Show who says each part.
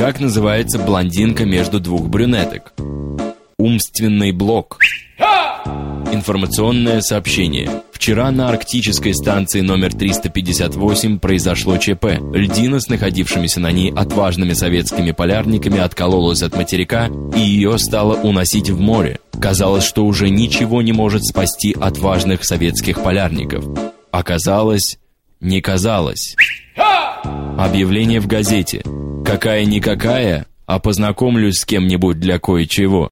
Speaker 1: Как называется блондинка между двух брюнеток? Умственный блок. Информационное сообщение. Вчера на арктической станции номер 358 произошло ЧП. Льдина с находившимися на ней отважными советскими полярниками откололась от материка, и ее стало уносить в море. Казалось, что уже ничего не может спасти отважных советских полярников. Оказалось, не казалось. Объявление в газете. Какая-никакая, а познакомлюсь с кем-нибудь для кое-чего.